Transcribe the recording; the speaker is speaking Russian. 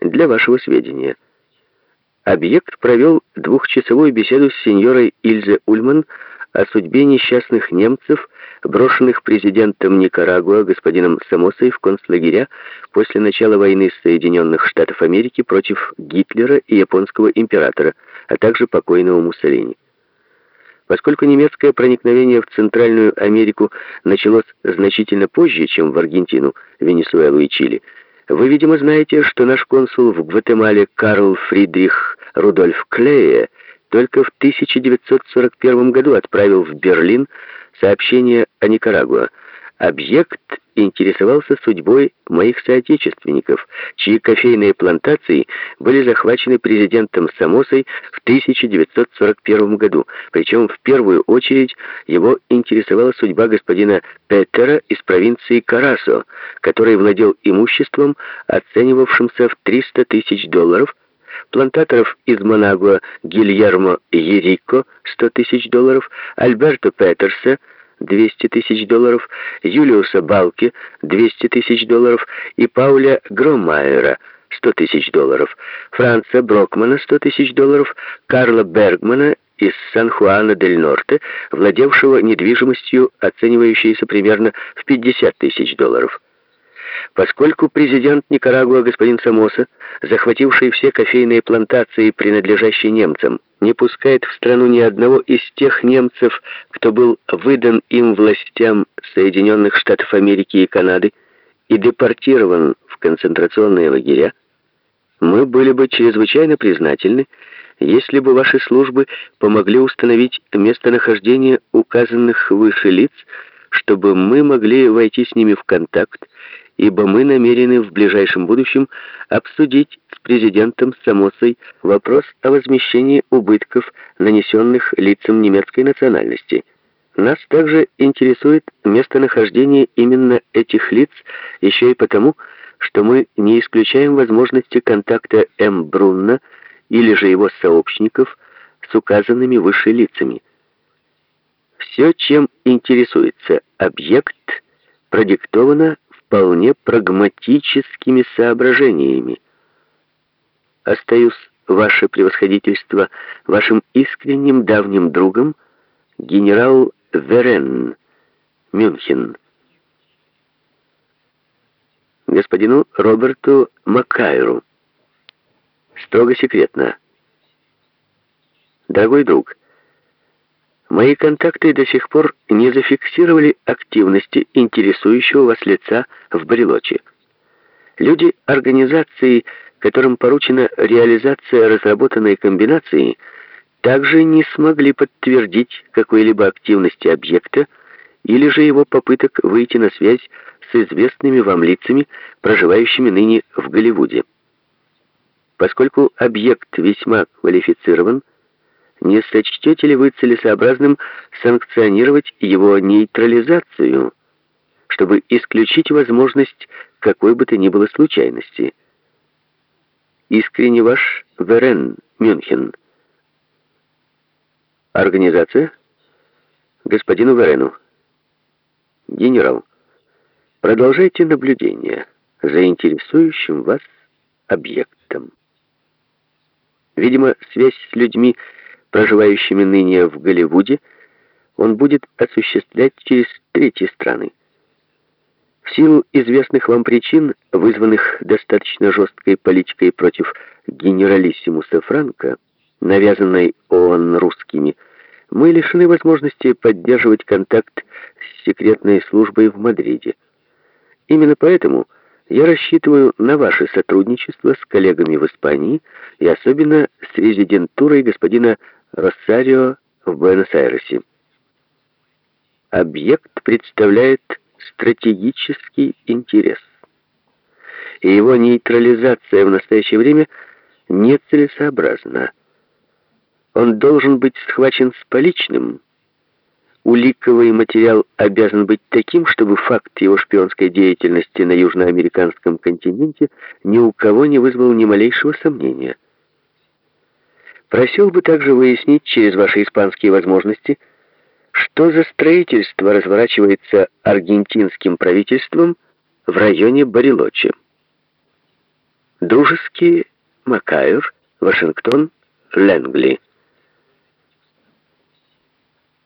Для вашего сведения. Объект провел двухчасовую беседу с сеньорой Ильзе Ульман о судьбе несчастных немцев, брошенных президентом Никарагуа господином Самосой в концлагеря после начала войны Соединенных Штатов Америки против Гитлера и японского императора, а также покойного Муссолини. Поскольку немецкое проникновение в Центральную Америку началось значительно позже, чем в Аргентину, Венесуэлу и Чили, вы, видимо, знаете, что наш консул в Гватемале Карл Фридрих Рудольф Клея только в 1941 году отправил в Берлин сообщение о Никарагуа. Объект интересовался судьбой моих соотечественников, чьи кофейные плантации были захвачены президентом Самосой в 1941 году. Причем в первую очередь его интересовала судьба господина Петера из провинции Карасо, который владел имуществом, оценивавшимся в 300 тысяч долларов, плантаторов из Манагуа Гильермо Ерико 100 тысяч долларов, Альберто Петерса 200 тысяч долларов, Юлиуса Балки 200 тысяч долларов и Пауля Громайера 100 тысяч долларов, Франца Брокмана 100 тысяч долларов, Карла Бергмана из Сан-Хуана-дель-Норте, владевшего недвижимостью, оценивающейся примерно в 50 тысяч долларов. Поскольку президент Никарагуа господин Самоса, захвативший все кофейные плантации, принадлежащие немцам, не пускает в страну ни одного из тех немцев, кто был выдан им властям Соединенных Штатов Америки и Канады и депортирован в концентрационные лагеря, мы были бы чрезвычайно признательны, если бы ваши службы помогли установить местонахождение указанных выше лиц, чтобы мы могли войти с ними в контакт ибо мы намерены в ближайшем будущем обсудить с президентом Самосой вопрос о возмещении убытков, нанесенных лицам немецкой национальности. Нас также интересует местонахождение именно этих лиц, еще и потому, что мы не исключаем возможности контакта М. Брунна или же его сообщников с указанными выше лицами. Все, чем интересуется объект, продиктовано вполне прагматическими соображениями. Остаюсь, ваше превосходительство, вашим искренним давним другом, генерал Верен, Мюнхен. Господину Роберту Маккайру. Строго секретно. Дорогой друг, Мои контакты до сих пор не зафиксировали активности интересующего вас лица в Барелоче. Люди организации, которым поручена реализация разработанной комбинации, также не смогли подтвердить какой-либо активности объекта или же его попыток выйти на связь с известными вам лицами, проживающими ныне в Голливуде. Поскольку объект весьма квалифицирован, не сочтете ли вы целесообразным санкционировать его нейтрализацию, чтобы исключить возможность какой бы то ни было случайности? Искренне ваш Верен, Мюнхен. Организация? Господину Верену. Генерал, продолжайте наблюдение за интересующим вас объектом. Видимо, связь с людьми, проживающими ныне в Голливуде, он будет осуществлять через третьи страны. В силу известных вам причин, вызванных достаточно жесткой политикой против генералиссимуса Франка, навязанной ООН русскими, мы лишены возможности поддерживать контакт с секретной службой в Мадриде. Именно поэтому я рассчитываю на ваше сотрудничество с коллегами в Испании и особенно с резидентурой господина Росарио в Буэнос-Айресе. Объект представляет стратегический интерес, и его нейтрализация в настоящее время нецелесообразна. Он должен быть схвачен с поличным. Уликовый материал обязан быть таким, чтобы факт его шпионской деятельности на южноамериканском континенте ни у кого не вызвал ни малейшего сомнения. Просил бы также выяснить через ваши испанские возможности, что за строительство разворачивается аргентинским правительством в районе Барелочи. Дружеские Макайр, Вашингтон, Ленгли.